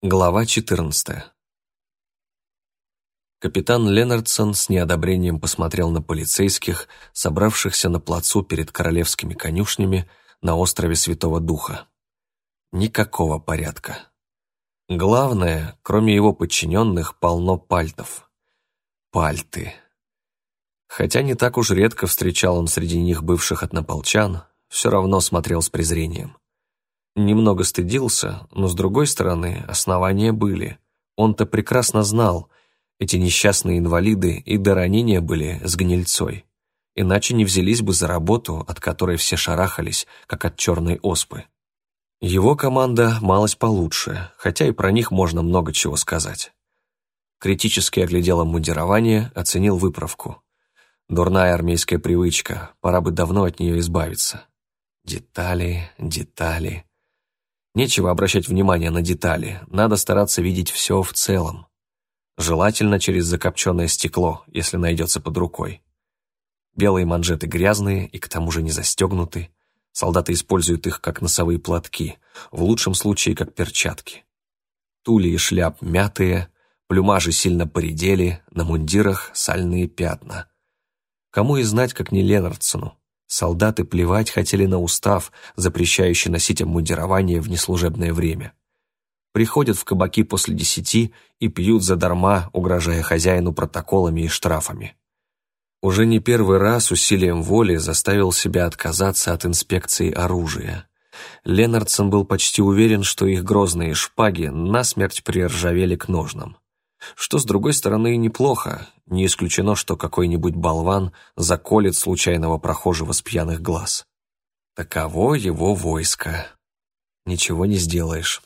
Глава 14 Капитан Ленардсон с неодобрением посмотрел на полицейских, собравшихся на плацу перед королевскими конюшнями на острове Святого Духа. Никакого порядка. Главное, кроме его подчиненных, полно пальтов. Пальты. Хотя не так уж редко встречал он среди них бывших однополчан, все равно смотрел с презрением. Немного стыдился, но, с другой стороны, основания были. Он-то прекрасно знал, эти несчастные инвалиды и до ранения были с гнильцой. Иначе не взялись бы за работу, от которой все шарахались, как от черной оспы. Его команда малость получше, хотя и про них можно много чего сказать. Критически оглядел мундирование, оценил выправку. Дурная армейская привычка, пора бы давно от нее избавиться. Детали, детали. Нечего обращать внимание на детали, надо стараться видеть все в целом. Желательно через закопченное стекло, если найдется под рукой. Белые манжеты грязные и к тому же не застегнуты. Солдаты используют их как носовые платки, в лучшем случае как перчатки. Тули и шляп мятые, плюмажи сильно поредели, на мундирах сальные пятна. Кому и знать, как не Ленардсону, Солдаты плевать хотели на устав, запрещающий носить обмундирование в неслужебное время. Приходят в кабаки после десяти и пьют задарма, угрожая хозяину протоколами и штрафами. Уже не первый раз усилием воли заставил себя отказаться от инспекции оружия. Ленардсон был почти уверен, что их грозные шпаги насмерть приржавели к ножнам. Что, с другой стороны, неплохо. Не исключено, что какой-нибудь болван заколет случайного прохожего с пьяных глаз. Таково его войско. Ничего не сделаешь.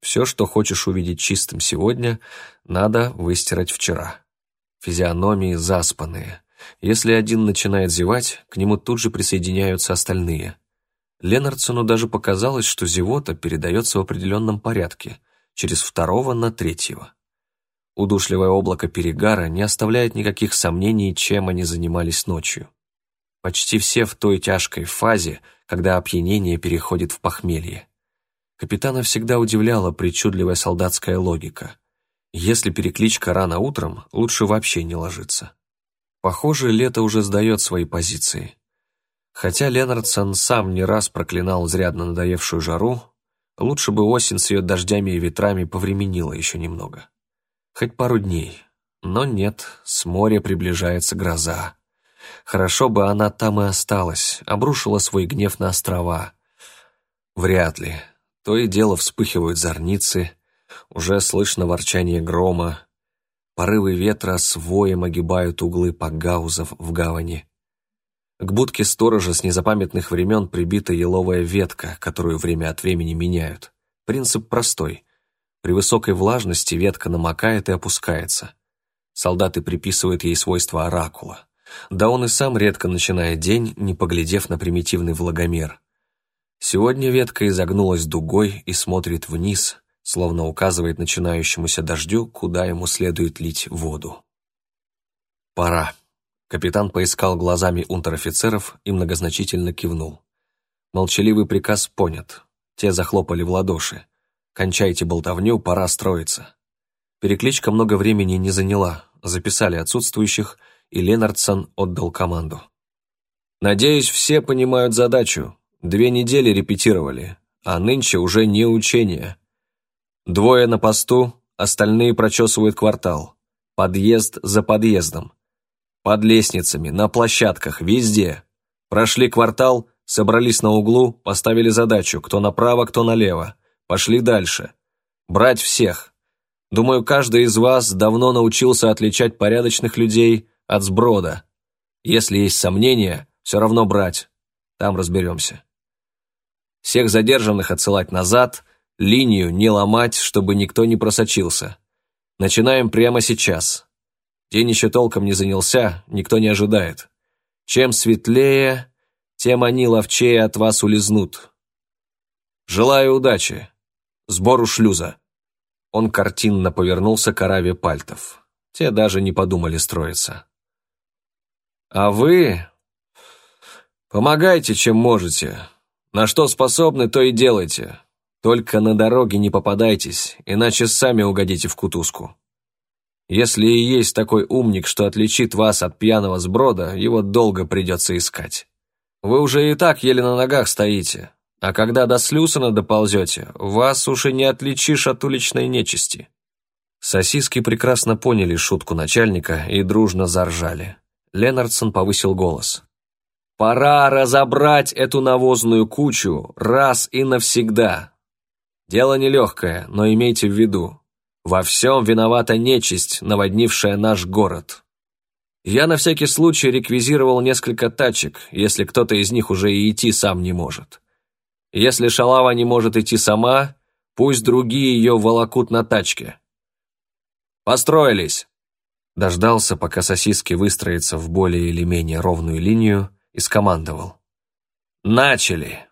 Все, что хочешь увидеть чистым сегодня, надо выстирать вчера. Физиономии заспанные. Если один начинает зевать, к нему тут же присоединяются остальные. Ленардсону даже показалось, что зевота передается в определенном порядке, через второго на третьего. Удушливое облако перегара не оставляет никаких сомнений, чем они занимались ночью. Почти все в той тяжкой фазе, когда опьянение переходит в похмелье. Капитана всегда удивляла причудливая солдатская логика. Если перекличка рано утром, лучше вообще не ложиться. Похоже, лето уже сдает свои позиции. Хотя Ленардсон сам не раз проклинал изрядно надоевшую жару, лучше бы осень с ее дождями и ветрами повременила еще немного. Хоть пару дней. Но нет, с моря приближается гроза. Хорошо бы она там и осталась, обрушила свой гнев на острова. Вряд ли. То и дело вспыхивают зорницы, уже слышно ворчание грома. Порывы ветра с воем огибают углы погаузов в гавани. К будке сторожа с незапамятных времен прибита еловая ветка, которую время от времени меняют. Принцип простой. При высокой влажности ветка намокает и опускается. Солдаты приписывают ей свойства оракула. Да он и сам редко начинает день, не поглядев на примитивный влагомер. Сегодня ветка изогнулась дугой и смотрит вниз, словно указывает начинающемуся дождю, куда ему следует лить воду. «Пора». Капитан поискал глазами унтер-офицеров и многозначительно кивнул. Молчаливый приказ понят. Те захлопали в ладоши. «Кончайте болтовню, пора строиться». Перекличка много времени не заняла, записали отсутствующих, и Ленардсон отдал команду. «Надеюсь, все понимают задачу. Две недели репетировали, а нынче уже не учение. Двое на посту, остальные прочесывают квартал. Подъезд за подъездом. Под лестницами, на площадках, везде. Прошли квартал, собрались на углу, поставили задачу, кто направо, кто налево. Пошли дальше. Брать всех. Думаю, каждый из вас давно научился отличать порядочных людей от сброда. Если есть сомнения, все равно брать. Там разберемся. Всех задержанных отсылать назад, линию не ломать, чтобы никто не просочился. Начинаем прямо сейчас. День еще толком не занялся, никто не ожидает. Чем светлее, тем они ловчее от вас улизнут. Желаю удачи. Сбору шлюза». Он картинно повернулся к Араве Пальтов. Те даже не подумали строиться. «А вы...» «Помогайте, чем можете. На что способны, то и делайте. Только на дороге не попадайтесь, иначе сами угодите в кутузку. Если и есть такой умник, что отличит вас от пьяного сброда, его долго придется искать. Вы уже и так еле на ногах стоите, а когда до Слюсона доползете, вас уж и не отличишь от уличной нечисти». Сосиски прекрасно поняли шутку начальника и дружно заржали. Ленардсон повысил голос. «Пора разобрать эту навозную кучу раз и навсегда. Дело нелегкое, но имейте в виду, во всем виновата нечисть, наводнившая наш город. Я на всякий случай реквизировал несколько тачек, если кто-то из них уже и идти сам не может. Если шалава не может идти сама, пусть другие ее волокут на тачке. Построились!» Дождался, пока сосиски выстроятся в более или менее ровную линию, и скомандовал. «Начали!»